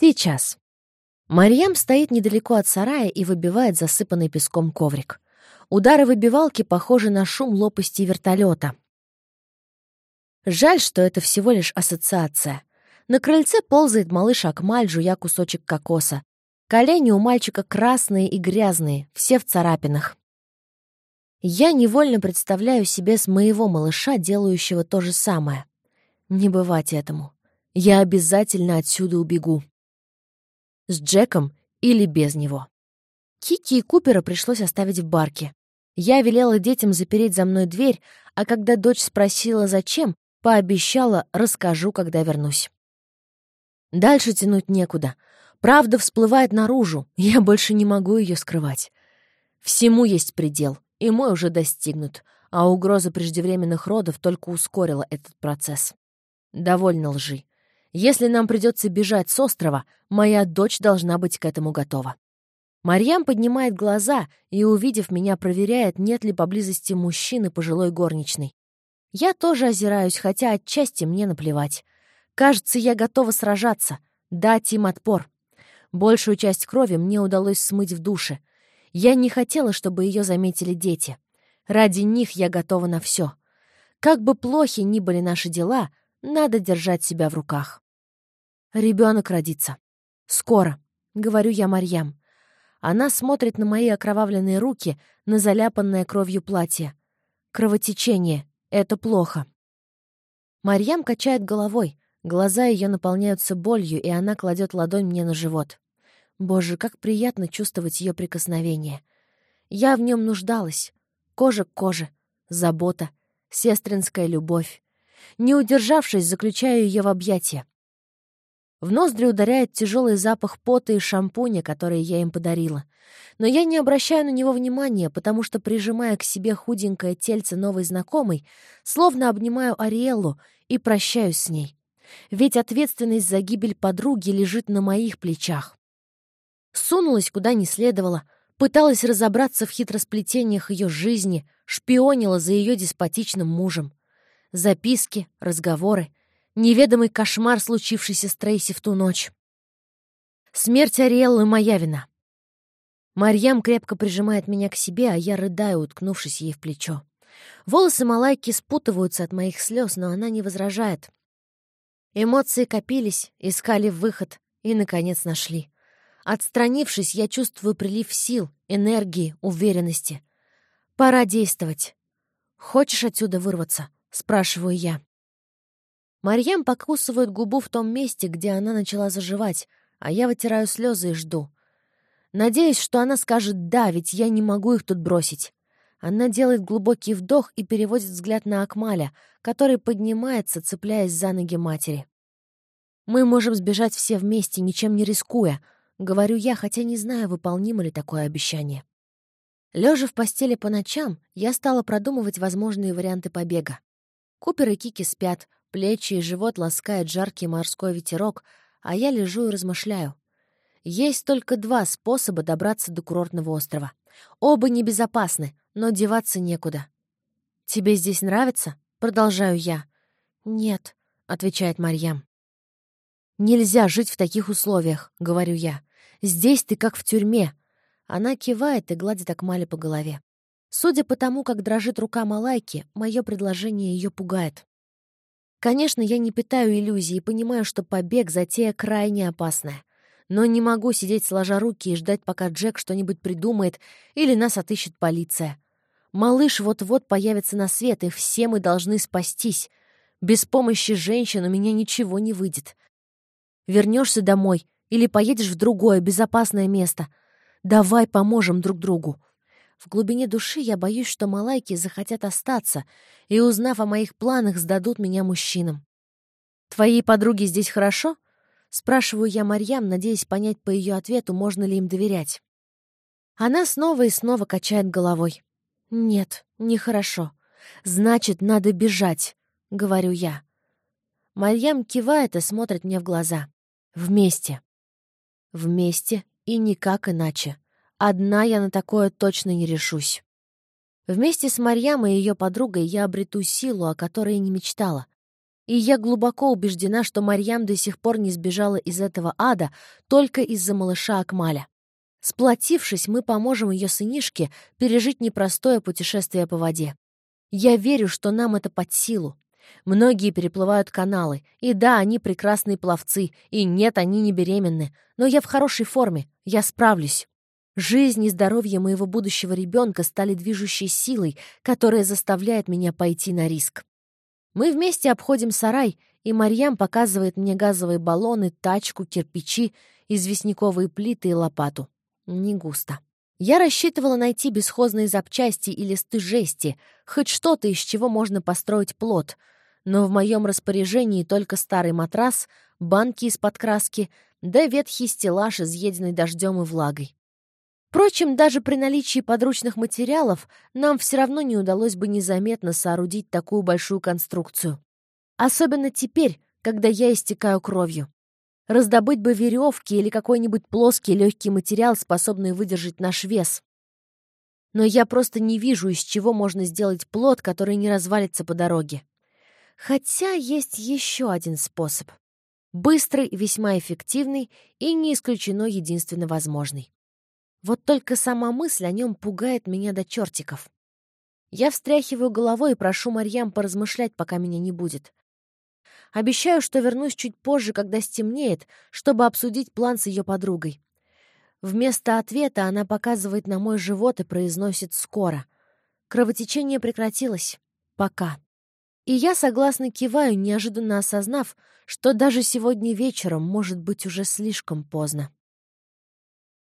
Сейчас. Марьям стоит недалеко от сарая и выбивает засыпанный песком коврик. Удары выбивалки похожи на шум лопасти вертолета. Жаль, что это всего лишь ассоциация. На крыльце ползает малыш Акмаль, жуя кусочек кокоса. Колени у мальчика красные и грязные, все в царапинах. Я невольно представляю себе с моего малыша, делающего то же самое. Не бывать этому. Я обязательно отсюда убегу. С Джеком или без него. Кики и Купера пришлось оставить в барке. Я велела детям запереть за мной дверь, а когда дочь спросила, зачем, пообещала, расскажу, когда вернусь. Дальше тянуть некуда. Правда всплывает наружу, я больше не могу ее скрывать. Всему есть предел, и мой уже достигнут, а угроза преждевременных родов только ускорила этот процесс. Довольно лжи. Если нам придется бежать с острова, моя дочь должна быть к этому готова. Марьям поднимает глаза и, увидев меня, проверяет, нет ли поблизости мужчины пожилой горничной. Я тоже озираюсь, хотя отчасти мне наплевать. Кажется, я готова сражаться, дать им отпор. Большую часть крови мне удалось смыть в душе. Я не хотела, чтобы ее заметили дети. Ради них я готова на все. Как бы плохи ни были наши дела, надо держать себя в руках. Ребенок родится. Скоро, — говорю я Марьям. Она смотрит на мои окровавленные руки, на заляпанное кровью платье. Кровотечение — это плохо. Марьям качает головой. Глаза ее наполняются болью, и она кладет ладонь мне на живот. Боже, как приятно чувствовать ее прикосновение. Я в нем нуждалась. Кожа к коже, забота, сестринская любовь. Не удержавшись, заключаю ее в объятия. В ноздри ударяет тяжелый запах пота и шампуня, который я им подарила. Но я не обращаю на него внимания, потому что, прижимая к себе худенькое тельце новой знакомой, словно обнимаю Ариэллу и прощаюсь с ней. Ведь ответственность за гибель подруги лежит на моих плечах. Сунулась куда не следовало, пыталась разобраться в хитросплетениях ее жизни, шпионила за ее деспотичным мужем. Записки, разговоры — Неведомый кошмар, случившийся с Трейси в ту ночь. Смерть Ариэллы — моя вина. Марьям крепко прижимает меня к себе, а я рыдаю, уткнувшись ей в плечо. Волосы Малайки спутываются от моих слез, но она не возражает. Эмоции копились, искали выход и, наконец, нашли. Отстранившись, я чувствую прилив сил, энергии, уверенности. Пора действовать. «Хочешь отсюда вырваться?» — спрашиваю я. Марьям покусывает губу в том месте, где она начала заживать, а я вытираю слезы и жду. Надеюсь, что она скажет «да», ведь я не могу их тут бросить. Она делает глубокий вдох и переводит взгляд на Акмаля, который поднимается, цепляясь за ноги матери. «Мы можем сбежать все вместе, ничем не рискуя», — говорю я, хотя не знаю, выполнимо ли такое обещание. Лежа в постели по ночам, я стала продумывать возможные варианты побега. Купер и Кики спят, Плечи и живот ласкает жаркий морской ветерок, а я лежу и размышляю. Есть только два способа добраться до курортного острова. Оба небезопасны, но деваться некуда. «Тебе здесь нравится?» — продолжаю я. «Нет», — отвечает Марьям. «Нельзя жить в таких условиях», — говорю я. «Здесь ты как в тюрьме». Она кивает и гладит Акмали по голове. Судя по тому, как дрожит рука Малайки, мое предложение ее пугает. Конечно, я не питаю иллюзий и понимаю, что побег — затея крайне опасная. Но не могу сидеть сложа руки и ждать, пока Джек что-нибудь придумает или нас отыщет полиция. Малыш вот-вот появится на свет, и все мы должны спастись. Без помощи женщин у меня ничего не выйдет. Вернешься домой или поедешь в другое безопасное место. Давай поможем друг другу. В глубине души я боюсь, что малайки захотят остаться и, узнав о моих планах, сдадут меня мужчинам. «Твоей подруге здесь хорошо?» — спрашиваю я Марьям, надеясь понять по ее ответу, можно ли им доверять. Она снова и снова качает головой. «Нет, нехорошо. Значит, надо бежать», — говорю я. Марьям кивает и смотрит мне в глаза. «Вместе». «Вместе и никак иначе», Одна я на такое точно не решусь. Вместе с Марьям и ее подругой я обрету силу, о которой не мечтала. И я глубоко убеждена, что Марьям до сих пор не сбежала из этого ада только из-за малыша Акмаля. Сплотившись, мы поможем ее сынишке пережить непростое путешествие по воде. Я верю, что нам это под силу. Многие переплывают каналы, и да, они прекрасные пловцы, и нет, они не беременны, но я в хорошей форме, я справлюсь. Жизнь и здоровье моего будущего ребенка стали движущей силой, которая заставляет меня пойти на риск. Мы вместе обходим сарай, и Марьям показывает мне газовые баллоны, тачку, кирпичи, известняковые плиты и лопату. Не густо. Я рассчитывала найти бесхозные запчасти и листы жести, хоть что-то, из чего можно построить плод, но в моем распоряжении только старый матрас, банки из-под краски, да ветхий стеллаж, изъеденный дождем и влагой. Впрочем, даже при наличии подручных материалов нам все равно не удалось бы незаметно соорудить такую большую конструкцию. Особенно теперь, когда я истекаю кровью. Раздобыть бы веревки или какой-нибудь плоский легкий материал, способный выдержать наш вес. Но я просто не вижу, из чего можно сделать плод, который не развалится по дороге. Хотя есть еще один способ. Быстрый, весьма эффективный и не исключено единственно возможный. Вот только сама мысль о нем пугает меня до чертиков. Я встряхиваю головой и прошу Марьям поразмышлять, пока меня не будет. Обещаю, что вернусь чуть позже, когда стемнеет, чтобы обсудить план с ее подругой. Вместо ответа она показывает на мой живот и произносит «скоро». Кровотечение прекратилось. Пока. И я согласно киваю, неожиданно осознав, что даже сегодня вечером может быть уже слишком поздно.